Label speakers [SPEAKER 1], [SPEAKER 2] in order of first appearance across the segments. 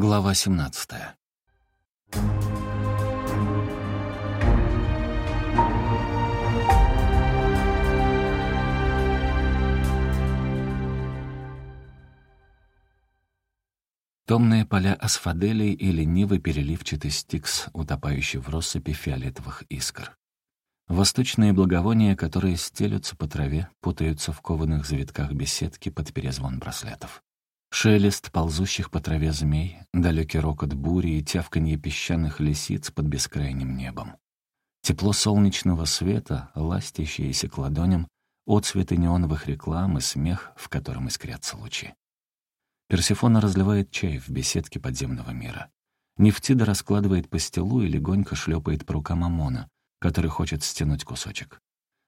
[SPEAKER 1] Глава 17 Томные поля асфаделей и ленивый переливчатый стикс, утопающий в россыпи фиолетовых искр. Восточные благовония, которые стелются по траве, путаются в кованых завитках беседки под перезвон браслетов. Шелест ползущих по траве змей, далекий рокот бури и тявканье песчаных лисиц под бескрайним небом. Тепло солнечного света, ластящиеся к ладоням, отцветы неоновых реклам и смех, в котором искрятся лучи. Персифона разливает чай в беседке подземного мира. Нефтида раскладывает пастилу и легонько шлепает по рукам Амона, который хочет стянуть кусочек.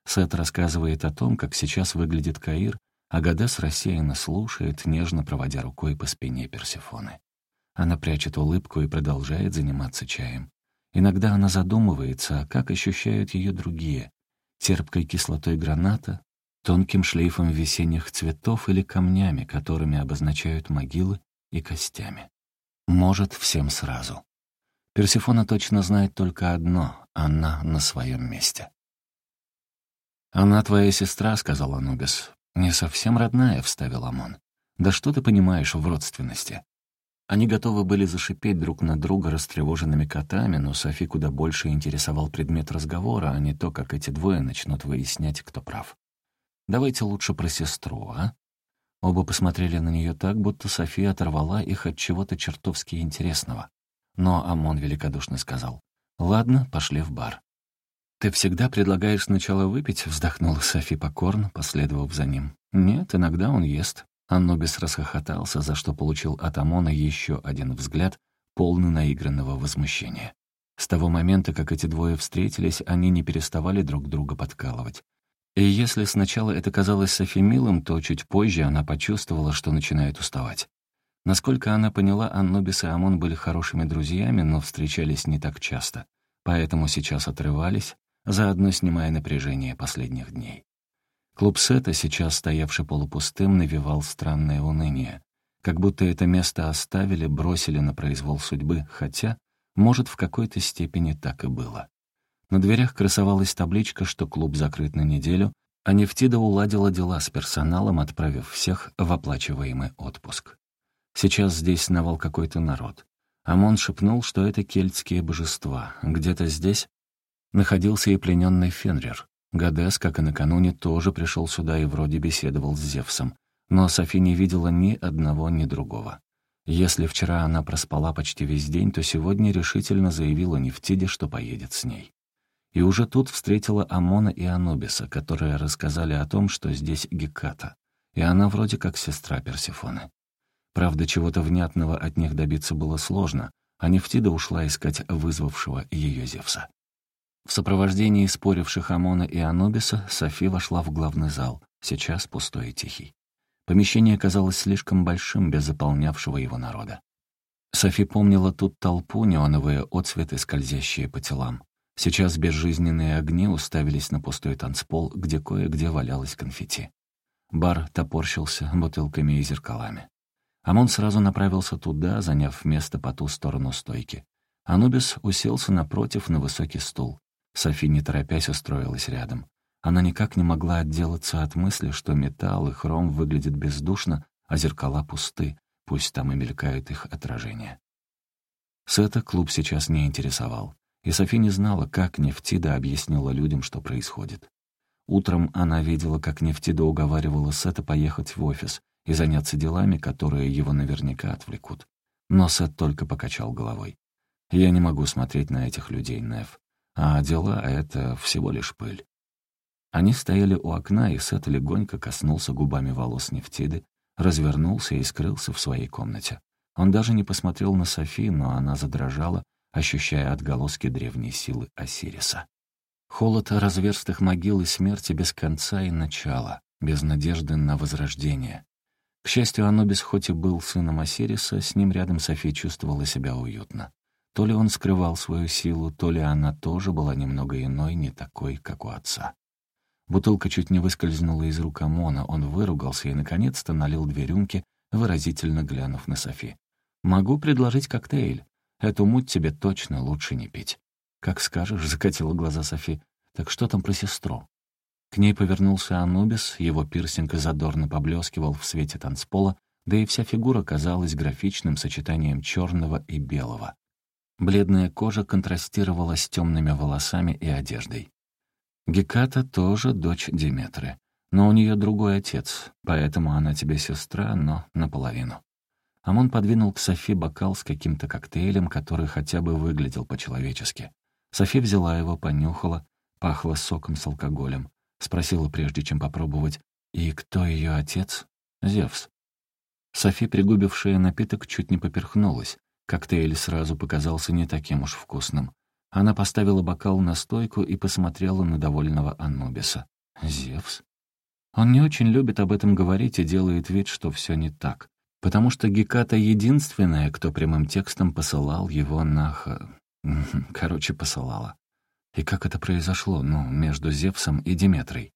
[SPEAKER 1] Сет рассказывает о том, как сейчас выглядит Каир, а Гадес рассеянно слушает, нежно проводя рукой по спине Персефоны. Она прячет улыбку и продолжает заниматься чаем. Иногда она задумывается, как ощущают ее другие. Терпкой кислотой граната, тонким шлейфом весенних цветов или камнями, которыми обозначают могилы и костями. Может, всем сразу. Персифона точно знает только одно — она на своем месте. «Она твоя сестра», — сказал Анубис. «Не совсем родная», — вставил Амон. «Да что ты понимаешь в родственности?» Они готовы были зашипеть друг на друга растревоженными котами, но Софи куда больше интересовал предмет разговора, а не то, как эти двое начнут выяснять, кто прав. «Давайте лучше про сестру, а?» Оба посмотрели на нее так, будто София оторвала их от чего-то чертовски интересного. Но Амон великодушно сказал, «Ладно, пошли в бар». «Ты всегда предлагаешь сначала выпить?» — вздохнула Софи покорно, последовав за ним. «Нет, иногда он ест». Аннубис расхохотался, за что получил от Амона еще один взгляд, полный наигранного возмущения. С того момента, как эти двое встретились, они не переставали друг друга подкалывать. И если сначала это казалось Софи милым, то чуть позже она почувствовала, что начинает уставать. Насколько она поняла, Аннубис и Амон были хорошими друзьями, но встречались не так часто, поэтому сейчас отрывались, заодно снимая напряжение последних дней. Клуб Сета, сейчас стоявший полупустым, навевал странное уныние. Как будто это место оставили, бросили на произвол судьбы, хотя, может, в какой-то степени так и было. На дверях красовалась табличка, что клуб закрыт на неделю, а Нефтида уладила дела с персоналом, отправив всех в оплачиваемый отпуск. Сейчас здесь сновал какой-то народ. Амон шепнул, что это кельтские божества. Где-то здесь находился и плененный Фенрир. Гадес, как и накануне, тоже пришел сюда и вроде беседовал с Зевсом. Но Софи не видела ни одного, ни другого. Если вчера она проспала почти весь день, то сегодня решительно заявила Нефтиде, что поедет с ней. И уже тут встретила Амона и Анубиса, которые рассказали о том, что здесь Геката, и она вроде как сестра Персифоны. Правда, чего-то внятного от них добиться было сложно, а Нефтида ушла искать вызвавшего ее Зевса. В сопровождении споривших Амона и Анубиса Софи вошла в главный зал, сейчас пустой и тихий. Помещение казалось слишком большим без заполнявшего его народа. Софи помнила тут толпу, неоновые отцветы, скользящие по телам. Сейчас безжизненные огни уставились на пустой танцпол, где кое-где валялось конфетти. Бар топорщился бутылками и зеркалами. Амон сразу направился туда, заняв место по ту сторону стойки. Анубис уселся напротив на высокий стул. Софи, не торопясь, устроилась рядом. Она никак не могла отделаться от мысли, что металл и хром выглядят бездушно, а зеркала пусты, пусть там и мелькают их отражения. Сета клуб сейчас не интересовал, и Софи не знала, как Нефтида объяснила людям, что происходит. Утром она видела, как Нефтида уговаривала Сета поехать в офис, и заняться делами, которые его наверняка отвлекут. Но Сет только покачал головой. «Я не могу смотреть на этих людей, Нев. А дела — это всего лишь пыль». Они стояли у окна, и Сет легонько коснулся губами волос Нефтиды, развернулся и скрылся в своей комнате. Он даже не посмотрел на Софи, но она задрожала, ощущая отголоски древней силы Осириса. Холод разверстых могил и смерти без конца и начала, без надежды на возрождение. К счастью, Анубис хоть и был сыном Осириса, с ним рядом София чувствовала себя уютно. То ли он скрывал свою силу, то ли она тоже была немного иной, не такой, как у отца. Бутылка чуть не выскользнула из рук Амона, он выругался и, наконец-то, налил две рюмки, выразительно глянув на Софи. «Могу предложить коктейль. Эту муть тебе точно лучше не пить». «Как скажешь», — закатила глаза Софи. «Так что там про сестру?» К ней повернулся Анубис, его пирсинг задорно поблескивал в свете танцпола, да и вся фигура казалась графичным сочетанием черного и белого. Бледная кожа контрастировала с темными волосами и одеждой. Геката тоже дочь Диметры, но у нее другой отец, поэтому она тебе сестра, но наполовину. Амон подвинул к Софи бокал с каким-то коктейлем, который хотя бы выглядел по-человечески. Софи взяла его, понюхала, пахло соком с алкоголем. Спросила, прежде чем попробовать, «И кто ее отец?» «Зевс». Софи, пригубившая напиток, чуть не поперхнулась. Коктейль сразу показался не таким уж вкусным. Она поставила бокал на стойку и посмотрела на довольного Анубиса. «Зевс?» Он не очень любит об этом говорить и делает вид, что все не так. Потому что Геката единственная, кто прямым текстом посылал его на... Короче, посылала. И как это произошло, ну, между Зевсом и Диметрой?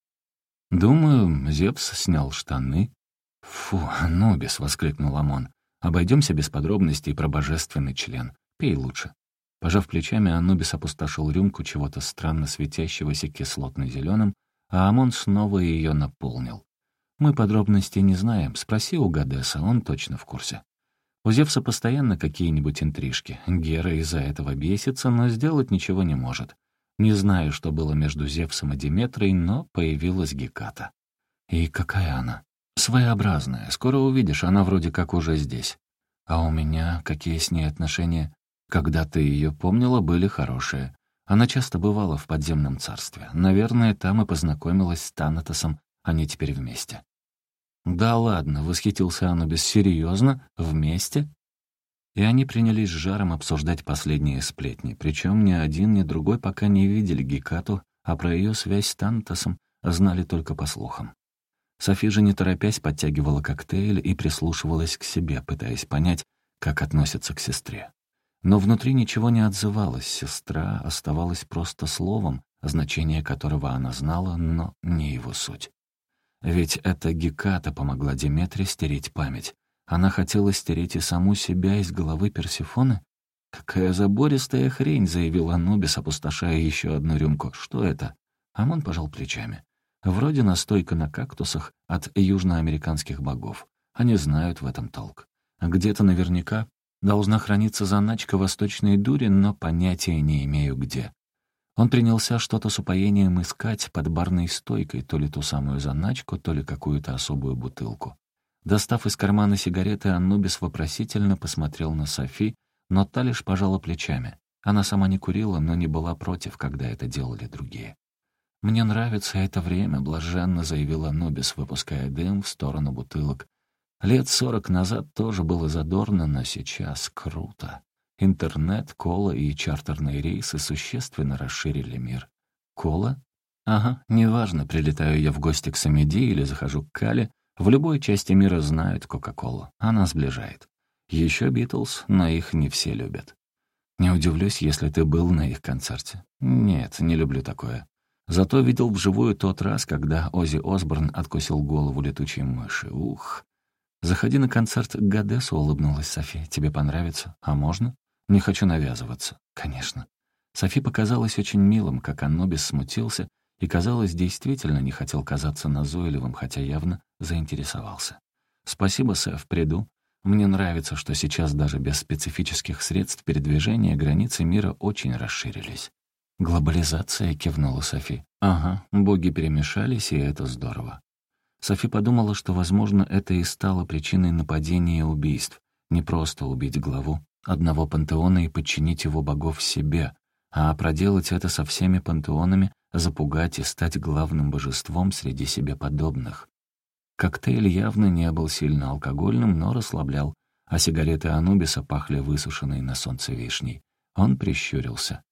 [SPEAKER 1] Думаю, Зевс снял штаны. «Фу, Анубис!» — воскликнул Амон. «Обойдемся без подробностей про божественный член. Пей лучше». Пожав плечами, Анубис опустошил рюмку чего-то странно светящегося кислотно-зеленым, а Амон снова ее наполнил. «Мы подробностей не знаем. Спроси у Гадеса, он точно в курсе». У Зевса постоянно какие-нибудь интрижки. Гера из-за этого бесится, но сделать ничего не может. Не знаю, что было между Зевсом и Диметрой, но появилась Геката. И какая она? Своеобразная. Скоро увидишь, она вроде как уже здесь. А у меня какие с ней отношения? Когда ты ее помнила, были хорошие. Она часто бывала в подземном царстве. Наверное, там и познакомилась с Танатосом, они теперь вместе. «Да ладно», — восхитился Анубис, — «серьезно? Вместе?» И они принялись с жаром обсуждать последние сплетни, причем ни один, ни другой пока не видели Гекату, а про ее связь с Тантосом знали только по слухам. Софи же, не торопясь, подтягивала коктейль и прислушивалась к себе, пытаясь понять, как относится к сестре. Но внутри ничего не отзывалось, сестра оставалась просто словом, значение которого она знала, но не его суть. Ведь эта Геката помогла Деметре стереть память, она хотела стереть и саму себя из головы Персифоны? «Какая забористая хрень», — заявил Анубис, опустошая еще одну рюмку. «Что это?» Амон пожал плечами. «Вроде настойка на кактусах от южноамериканских богов. Они знают в этом толк. Где-то наверняка должна храниться заначка восточной дури, но понятия не имею где. Он принялся что-то с упоением искать под барной стойкой, то ли ту самую заначку, то ли какую-то особую бутылку. Достав из кармана сигареты, Аннубис вопросительно посмотрел на Софи, но та лишь пожала плечами. Она сама не курила, но не была против, когда это делали другие. «Мне нравится это время», — блаженно заявил Анубис, выпуская дым в сторону бутылок. «Лет сорок назад тоже было задорно, но сейчас круто. Интернет, кола и чартерные рейсы существенно расширили мир. Кола? Ага, неважно, прилетаю я в гости к Самеди или захожу к Кале, в любой части мира знают Кока-Колу. Она сближает. Еще Битлз, но их не все любят. Не удивлюсь, если ты был на их концерте. Нет, не люблю такое. Зато видел вживую тот раз, когда Оззи Осборн откусил голову летучей мыши. Ух. Заходи на концерт к Гадесу, улыбнулась Софи. Тебе понравится? А можно? Не хочу навязываться. Конечно. Софи показалось очень милым, как Аннобис смутился и, казалось, действительно не хотел казаться назойливым, хотя явно заинтересовался. «Спасибо, Сэф, приду. Мне нравится, что сейчас даже без специфических средств передвижения границы мира очень расширились». «Глобализация», — кивнула Софи. «Ага, боги перемешались, и это здорово». Софи подумала, что, возможно, это и стало причиной нападения и убийств. Не просто убить главу одного пантеона и подчинить его богов себе, а проделать это со всеми пантеонами, запугать и стать главным божеством среди себе подобных. Коктейль явно не был сильно алкогольным, но расслаблял, а сигареты Анубиса пахли высушенной на солнце вишней. Он прищурился.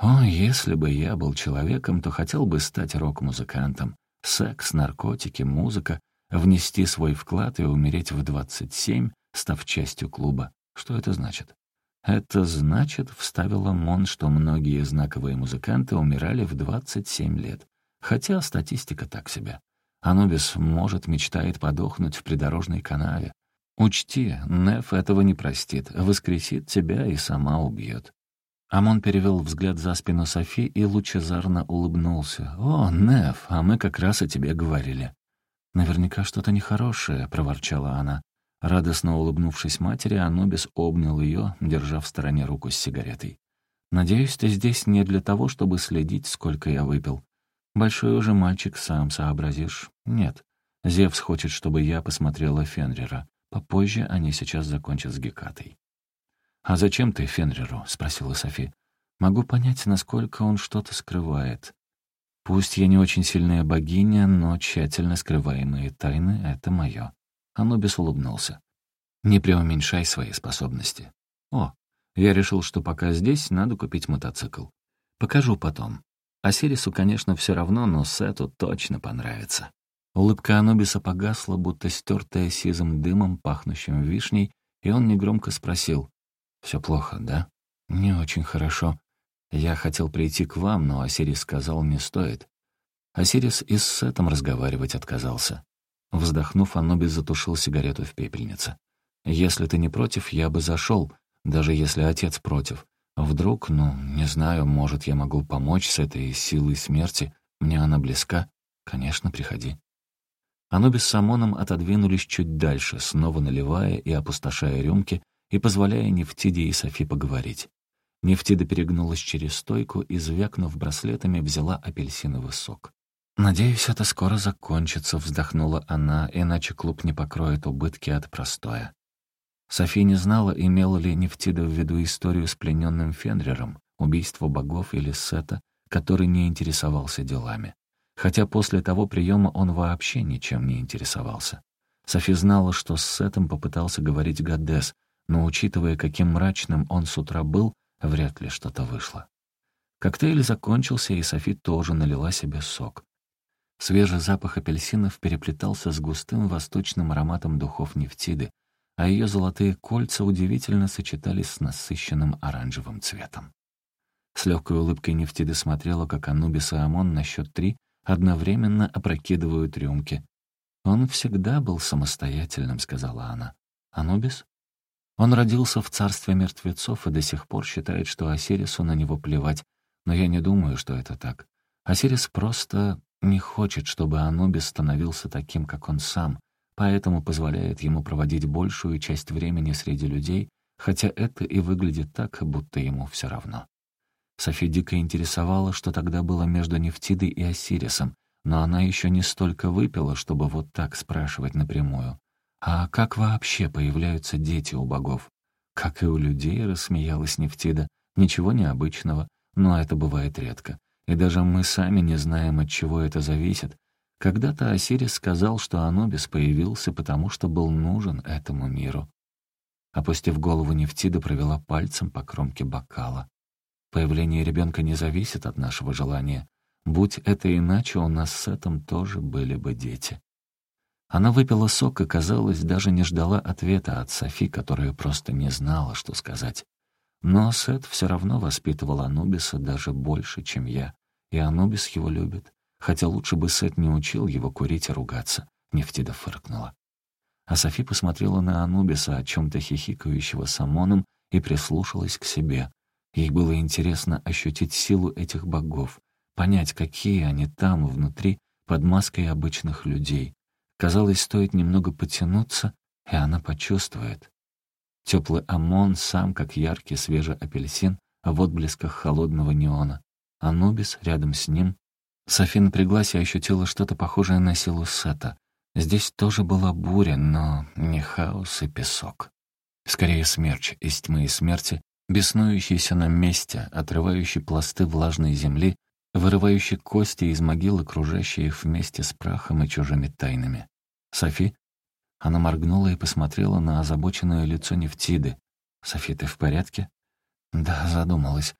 [SPEAKER 1] «О, если бы я был человеком, то хотел бы стать рок-музыкантом. Секс, наркотики, музыка, внести свой вклад и умереть в 27, став частью клуба. Что это значит?» «Это значит, — вставила Мон, — что многие знаковые музыканты умирали в 27 лет. Хотя статистика так себе. Анубис, может, мечтает подохнуть в придорожной канаве. Учти, Неф этого не простит, воскресит тебя и сама убьет. Амон перевел взгляд за спину Софи и лучезарно улыбнулся. «О, Неф, а мы как раз о тебе говорили». «Наверняка что-то нехорошее», — проворчала она. Радостно улыбнувшись матери, Анубис обнял ее, держа в стороне руку с сигаретой. «Надеюсь, ты здесь не для того, чтобы следить, сколько я выпил. Большой уже мальчик, сам сообразишь. Нет. Зевс хочет, чтобы я посмотрела Фенрира. Попозже они сейчас закончат с Гекатой. «А зачем ты Фенриру?» — спросила Софи. «Могу понять, насколько он что-то скрывает. Пусть я не очень сильная богиня, но тщательно скрываемые тайны — это мое». Анубис улыбнулся. «Не преуменьшай свои способности. О, я решил, что пока здесь, надо купить мотоцикл. Покажу потом. Осирису, конечно, все равно, но Сету точно понравится». Улыбка Анубиса погасла, будто стертая сизым дымом, пахнущим вишней, и он негромко спросил. «Все плохо, да?» «Не очень хорошо. Я хотел прийти к вам, но Осирис сказал, не стоит». Осирис и с Сетом разговаривать отказался. Вздохнув, Анубис затушил сигарету в пепельнице. «Если ты не против, я бы зашел, даже если отец против. Вдруг, ну, не знаю, может, я могу помочь с этой силой смерти, мне она близка. Конечно, приходи». Анубис с Амоном отодвинулись чуть дальше, снова наливая и опустошая рюмки и позволяя Нефтиде и Софи поговорить. Нефтида перегнулась через стойку и, звякнув браслетами, взяла апельсиновый сок. «Надеюсь, это скоро закончится», — вздохнула она, иначе клуб не покроет убытки от простоя. Софи не знала, имела ли Нефтида в виду историю с плененным Фенрером, убийство богов или Сета, который не интересовался делами хотя после того приема он вообще ничем не интересовался. Софи знала, что с Сетом попытался говорить Гадес, но, учитывая, каким мрачным он с утра был, вряд ли что-то вышло. Коктейль закончился, и Софи тоже налила себе сок. Свежий запах апельсинов переплетался с густым восточным ароматом духов нефтиды, а ее золотые кольца удивительно сочетались с насыщенным оранжевым цветом. С легкой улыбкой нефтиды смотрела, как Анубис и Амон на счет три одновременно опрокидывают рюмки. «Он всегда был самостоятельным», — сказала она. «Анубис?» Он родился в царстве мертвецов и до сих пор считает, что Осирису на него плевать, но я не думаю, что это так. Осирис просто не хочет, чтобы Анубис становился таким, как он сам, поэтому позволяет ему проводить большую часть времени среди людей, хотя это и выглядит так, будто ему все равно. Софи дико интересовала, что тогда было между Нефтидой и Осирисом, но она еще не столько выпила, чтобы вот так спрашивать напрямую. «А как вообще появляются дети у богов?» «Как и у людей», — рассмеялась Нефтида. «Ничего необычного, но это бывает редко. И даже мы сами не знаем, от чего это зависит. Когда-то Осирис сказал, что Анубис появился, потому что был нужен этому миру». Опустив голову, Нефтида провела пальцем по кромке бокала. Появление ребенка не зависит от нашего желания. Будь это иначе, у нас с этим тоже были бы дети. Она выпила сок и, казалось, даже не ждала ответа от Софи, которая просто не знала, что сказать. Но Сет все равно воспитывал Анубиса даже больше, чем я. И Анубис его любит. Хотя лучше бы Сет не учил его курить и ругаться. Нефтида фыркнула. А Софи посмотрела на Анубиса, о чем-то хихикающего с Амоном, и прислушалась к себе. Ей было интересно ощутить силу этих богов, понять, какие они там, внутри, под маской обычных людей. Казалось, стоит немного потянуться, и она почувствует. Теплый ОМОН сам, как яркий свежий апельсин, в отблесках холодного неона. Анубис рядом с ним. Софи напряглась и ощутила что-то похожее на силу Сета. Здесь тоже была буря, но не хаос и песок. Скорее смерч из тьмы и смерти, беснующийся на месте, отрывающий пласты влажной земли, вырывающий кости из могил, окружающие их вместе с прахом и чужими тайнами. «Софи?» Она моргнула и посмотрела на озабоченное лицо Нефтиды. «Софи, ты в порядке?» «Да», — задумалась.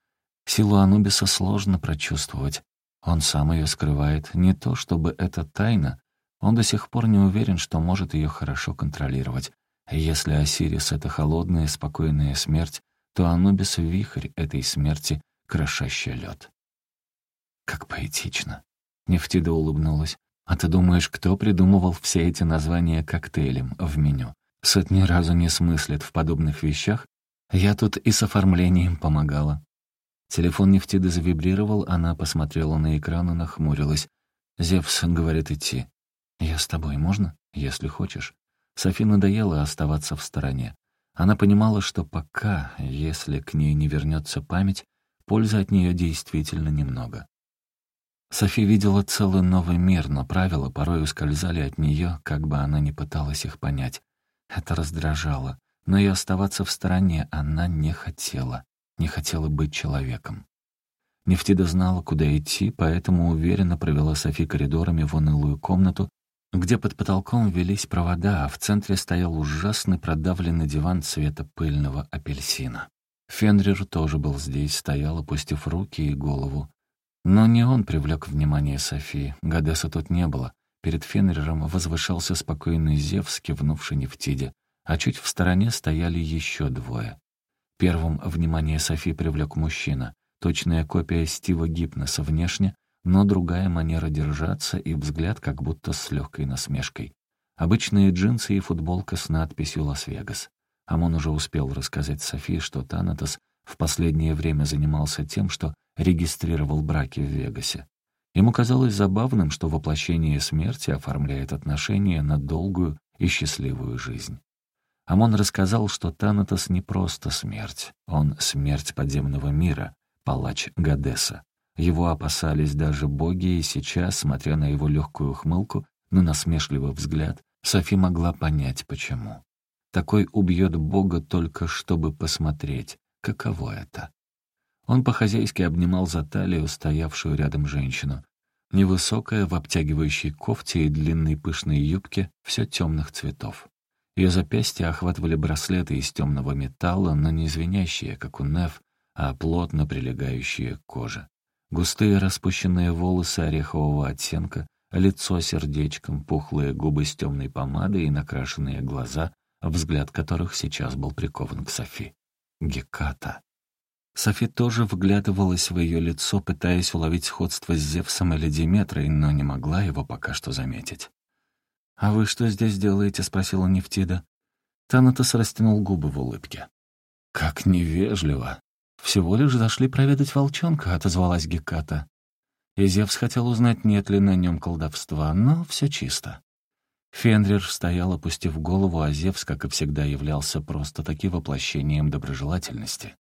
[SPEAKER 1] Силу Анубиса сложно прочувствовать. Он сам ее скрывает. Не то, чтобы это тайна. Он до сих пор не уверен, что может ее хорошо контролировать. Если Осирис — это холодная, спокойная смерть, то Анубис — вихрь этой смерти, крошащий лед. Как поэтично. Нефтида улыбнулась. А ты думаешь, кто придумывал все эти названия коктейлем в меню? Сет ни разу не смыслит в подобных вещах. Я тут и с оформлением помогала. Телефон Нефтиды завибрировал, она посмотрела на экран и нахмурилась. «Зевс говорит идти. Я с тобой, можно? Если хочешь». Софи надоело оставаться в стороне. Она понимала, что пока, если к ней не вернется память, пользы от нее действительно немного. Софи видела целый новый мир, но правила порой ускользали от нее, как бы она ни пыталась их понять. Это раздражало, но и оставаться в стороне она не хотела, не хотела быть человеком. Нефтида знала, куда идти, поэтому уверенно провела Софи коридорами в унылую комнату, где под потолком велись провода, а в центре стоял ужасный продавленный диван цвета пыльного апельсина. Фенрир тоже был здесь, стоял, опустив руки и голову. Но не он привлек внимание Софии. Гадеса тут не было. Перед Фенриром возвышался спокойный Зевс, кивнувший Нефтиде, а чуть в стороне стояли еще двое. Первым внимание Софи привлек мужчина, точная копия Стива Гипнеса внешне, но другая манера держаться и взгляд как будто с легкой насмешкой. Обычные джинсы и футболка с надписью «Лас-Вегас». Амон уже успел рассказать Софии, что Танатос в последнее время занимался тем, что регистрировал браки в Вегасе. Ему казалось забавным, что воплощение смерти оформляет отношения на долгую и счастливую жизнь. Амон рассказал, что Танатос не просто смерть, он смерть подземного мира, палач Гадеса. Его опасались даже боги, и сейчас, смотря на его легкую ухмылку, на насмешливый взгляд, Софи могла понять, почему. Такой убьет бога только чтобы посмотреть, каково это. Он по-хозяйски обнимал за талию стоявшую рядом женщину. Невысокая, в обтягивающей кофте и длинной пышной юбке, все темных цветов. Ее запястья охватывали браслеты из темного металла, но не звенящие, как у Неф, а плотно прилегающие к коже. Густые распущенные волосы орехового оттенка, лицо сердечком, пухлые губы с темной помадой и накрашенные глаза, взгляд которых сейчас был прикован к Софи. Геката. Софи тоже вглядывалась в ее лицо, пытаясь уловить сходство с Зевсом или Диметрой, но не могла его пока что заметить. «А вы что здесь делаете?» — спросила Нефтида. Танатос растянул губы в улыбке. «Как невежливо!» «Всего лишь зашли проведать волчонка», — отозвалась Геката. И Зевс хотел узнать, нет ли на нем колдовства, но все чисто. Фенрир стоял, опустив голову, а Зевс, как и всегда, являлся просто-таки воплощением доброжелательности.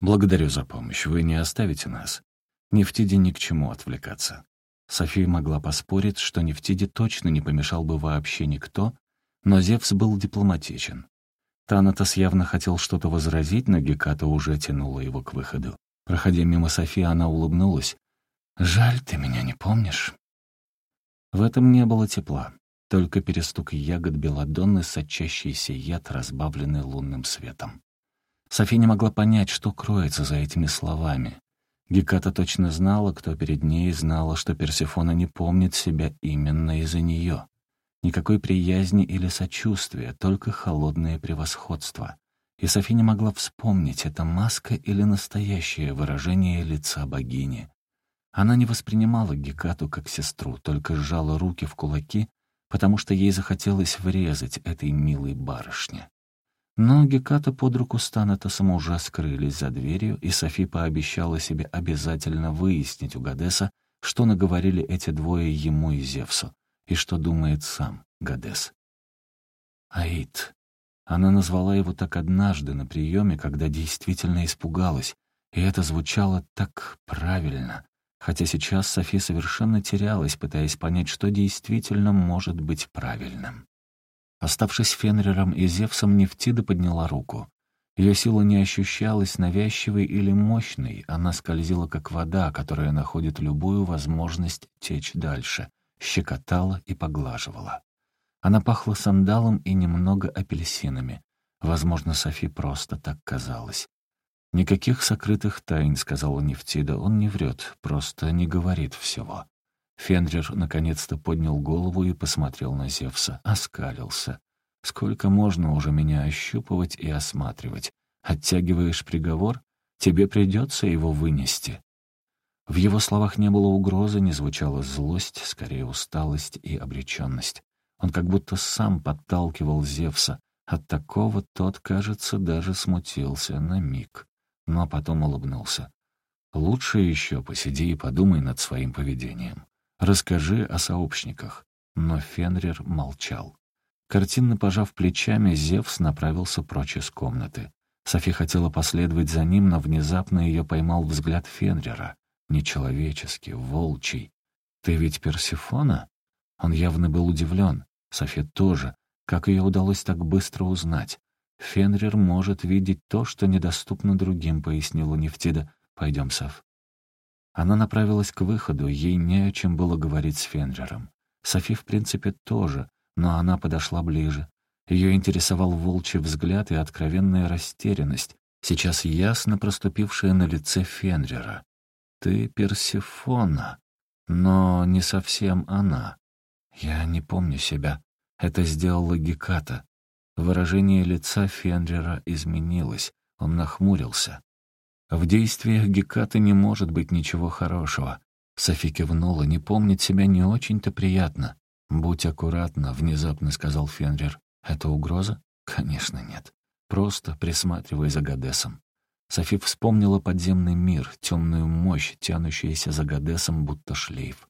[SPEAKER 1] «Благодарю за помощь. Вы не оставите нас. Нефтиде ни к чему отвлекаться». София могла поспорить, что Нефтиде точно не помешал бы вообще никто, но Зевс был дипломатичен. Танатос явно хотел что-то возразить, но Геката уже тянула его к выходу. Проходя мимо Софии, она улыбнулась. «Жаль, ты меня не помнишь». В этом не было тепла, только перестук ягод белодонны, сочащийся яд, разбавленный лунным светом. Софи не могла понять, что кроется за этими словами. Геката точно знала, кто перед ней, знала, что Персефона не помнит себя именно из-за нее. Никакой приязни или сочувствия, только холодное превосходство. И Софи не могла вспомнить, это маска или настоящее выражение лица богини. Она не воспринимала Гекату как сестру, только сжала руки в кулаки, потому что ей захотелось врезать этой милой барышне. Но Геката под руку с Танатосом уже скрылись за дверью, и Софи пообещала себе обязательно выяснить у Гадеса, что наговорили эти двое ему и Зевсу, и что думает сам Гадес. Аид. Она назвала его так однажды на приеме, когда действительно испугалась, и это звучало так правильно, хотя сейчас Софи совершенно терялась, пытаясь понять, что действительно может быть правильным. Оставшись Фенрером и Зевсом, Нефтида подняла руку. Ее сила не ощущалась навязчивой или мощной, она скользила как вода, которая находит любую возможность течь дальше, щекотала и поглаживала. Она пахла сандалом и немного апельсинами. Возможно, Софи просто так казалось. «Никаких сокрытых тайн», — сказала Нефтида, — «он не врет, просто не говорит всего». Фенрир наконец-то поднял голову и посмотрел на Зевса, оскалился. «Сколько можно уже меня ощупывать и осматривать? Оттягиваешь приговор? Тебе придется его вынести». В его словах не было угрозы, не звучала злость, скорее усталость и обреченность. Он как будто сам подталкивал Зевса, От такого тот, кажется, даже смутился на миг, но потом улыбнулся. «Лучше еще посиди и подумай над своим поведением. Расскажи о сообщниках». Но Фенрир молчал. Картинно пожав плечами, Зевс направился прочь из комнаты. Софи хотела последовать за ним, но внезапно ее поймал взгляд Фенрира. Нечеловеческий, волчий. «Ты ведь Персифона?» Он явно был удивлен. Софи тоже. Как ее удалось так быстро узнать? «Фенрир может видеть то, что недоступно другим», — пояснила Нефтида. «Пойдем, Сав». Она направилась к выходу, ей не о чем было говорить с Фенриром. Софи, в принципе, тоже, но она подошла ближе. Ее интересовал волчий взгляд и откровенная растерянность, сейчас ясно проступившая на лице Фенрира. «Ты Персифона, но не совсем она. Я не помню себя. Это сделала Геката. Выражение лица Фенрера изменилось. Он нахмурился. В действиях Гекаты не может быть ничего хорошего. Софи кивнула. Не помнить себя не очень-то приятно. «Будь аккуратна», — внезапно сказал Фенрир. «Это угроза?» «Конечно нет. Просто присматривай за Гадесом». Софи вспомнила подземный мир, темную мощь, тянущуюся за Гадесом, будто шлейф.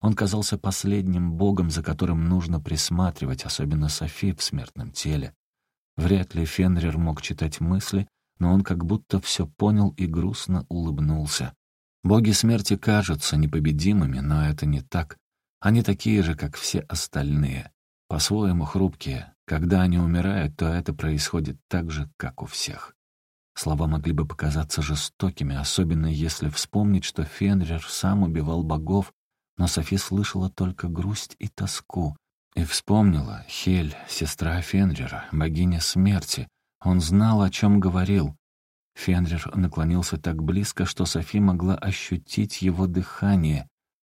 [SPEAKER 1] Он казался последним богом, за которым нужно присматривать, особенно Софи в смертном теле. Вряд ли Фенрир мог читать мысли, но он как будто все понял и грустно улыбнулся. Боги смерти кажутся непобедимыми, но это не так. Они такие же, как все остальные. По-своему хрупкие. Когда они умирают, то это происходит так же, как у всех. Слова могли бы показаться жестокими, особенно если вспомнить, что Фенрир сам убивал богов, но Софи слышала только грусть и тоску. И вспомнила Хель, сестра Фенрира, богиня смерти. Он знал, о чем говорил. Фенрир наклонился так близко, что Софи могла ощутить его дыхание.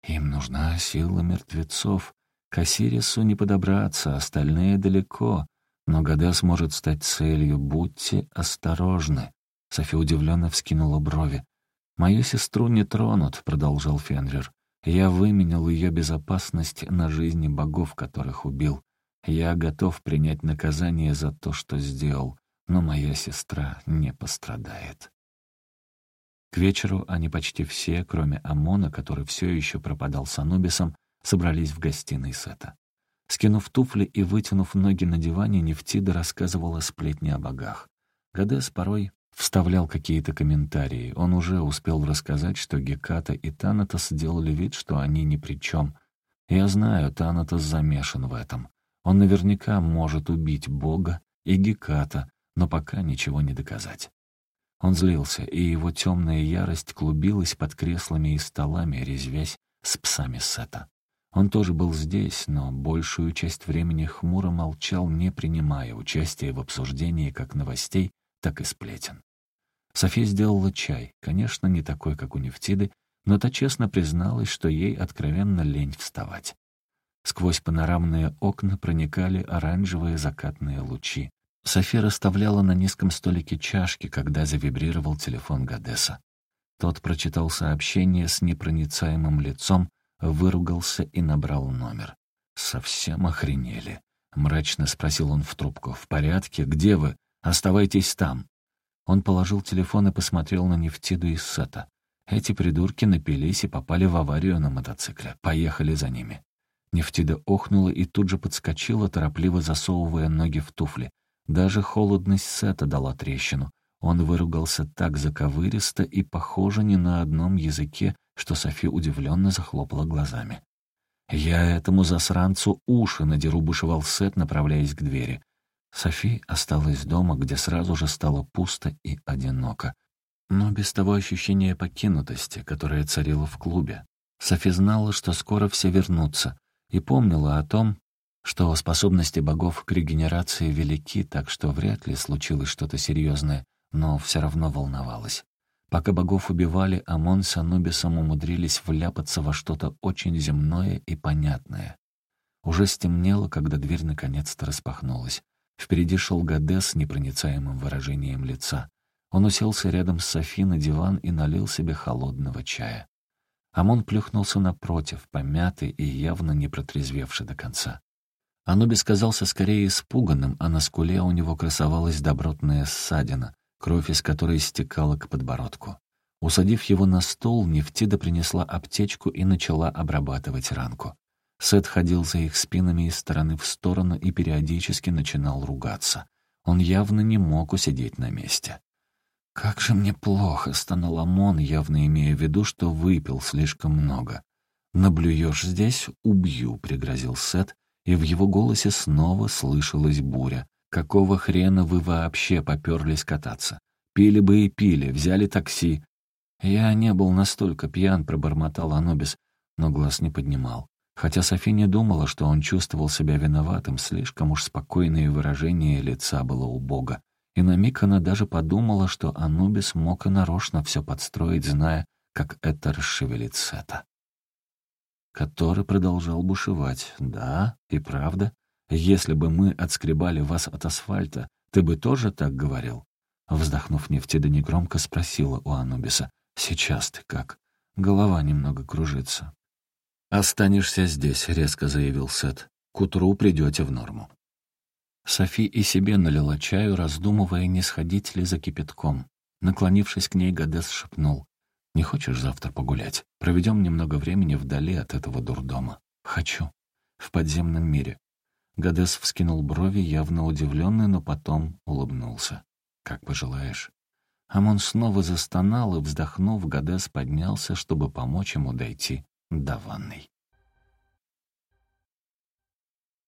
[SPEAKER 1] Им нужна сила мертвецов. К Осирису не подобраться, остальные далеко. Но Гадес может стать целью. Будьте осторожны. Софи удивленно вскинула брови. «Мою сестру не тронут», — продолжал Фенрир. Я выменял ее безопасность на жизни богов, которых убил. Я готов принять наказание за то, что сделал, но моя сестра не пострадает. К вечеру они почти все, кроме Амона, который все еще пропадал с Анубисом, собрались в гостиной Сета. Скинув туфли и вытянув ноги на диване, Нефтида рассказывала сплетни о богах. Гадес порой вставлял какие-то комментарии. Он уже успел рассказать, что Геката и Танатос сделали вид, что они ни при чем. Я знаю, Танатос замешан в этом. Он наверняка может убить Бога и Геката, но пока ничего не доказать. Он злился, и его темная ярость клубилась под креслами и столами, резвясь с псами Сета. Он тоже был здесь, но большую часть времени хмуро молчал, не принимая участия в обсуждении как новостей, так и сплетен. София сделала чай, конечно, не такой, как у Нефтиды, но та честно призналась, что ей откровенно лень вставать. Сквозь панорамные окна проникали оранжевые закатные лучи. София расставляла на низком столике чашки, когда завибрировал телефон Гадеса. Тот прочитал сообщение с непроницаемым лицом, выругался и набрал номер. «Совсем охренели?» — мрачно спросил он в трубку. «В порядке? Где вы? Оставайтесь там». Он положил телефон и посмотрел на Нефтиду и Сета. Эти придурки напились и попали в аварию на мотоцикле. Поехали за ними. Нефтида охнула и тут же подскочила, торопливо засовывая ноги в туфли. Даже холодность Сета дала трещину. Он выругался так заковыристо и, похоже, не на одном языке, что Софи удивленно захлопала глазами. «Я этому засранцу уши надеру», — бушевал Сет, направляясь к двери. Софи осталась дома, где сразу же стало пусто и одиноко. Но без того ощущения покинутости, которое царило в клубе. Софи знала, что скоро все вернутся, и помнила о том, что способности богов к регенерации велики, так что вряд ли случилось что-то серьезное, но все равно волновалась. Пока богов убивали, Амон с Анубисом умудрились вляпаться во что-то очень земное и понятное. Уже стемнело, когда дверь наконец-то распахнулась. Впереди шел Гадес с непроницаемым выражением лица. Он уселся рядом с Софи на диван и налил себе холодного чая. Амон плюхнулся напротив, помятый и явно не протрезвевший до конца. Анубис казался скорее испуганным, а на скуле у него красовалась добротная ссадина, кровь из которой стекала к подбородку. Усадив его на стол, Нефтида принесла аптечку и начала обрабатывать ранку. Сет ходил за их спинами из стороны в сторону и периодически начинал ругаться. Он явно не мог усидеть на месте. «Как же мне плохо!» — стонал Амон, явно имея в виду, что выпил слишком много. «Наблюешь здесь — убью», — пригрозил Сет, и в его голосе снова слышалась буря. «Какого хрена вы вообще поперлись кататься? Пили бы и пили, взяли такси». «Я не был настолько пьян», — пробормотал Анубис, но глаз не поднимал. Хотя Софи не думала, что он чувствовал себя виноватым, слишком уж спокойное выражение лица было у Бога. И на миг она даже подумала, что Анубис мог и нарочно все подстроить, зная, как это расшевелит Сета. Который продолжал бушевать. «Да, и правда. Если бы мы отскребали вас от асфальта, ты бы тоже так говорил?» Вздохнув нефтеда негромко спросила у Анубиса. «Сейчас ты как?» Голова немного кружится. «Останешься здесь», — резко заявил Сет. «К утру придете в норму». Софи и себе налила чаю, раздумывая, не сходить ли за кипятком. Наклонившись к ней, Гадес шепнул. «Не хочешь завтра погулять? Проведем немного времени вдали от этого дурдома». «Хочу. В подземном мире». Гадес вскинул брови, явно удивленный, но потом улыбнулся. «Как пожелаешь». Амон снова застонал, и, вздохнув, Гадес поднялся, чтобы помочь ему дойти до ванной.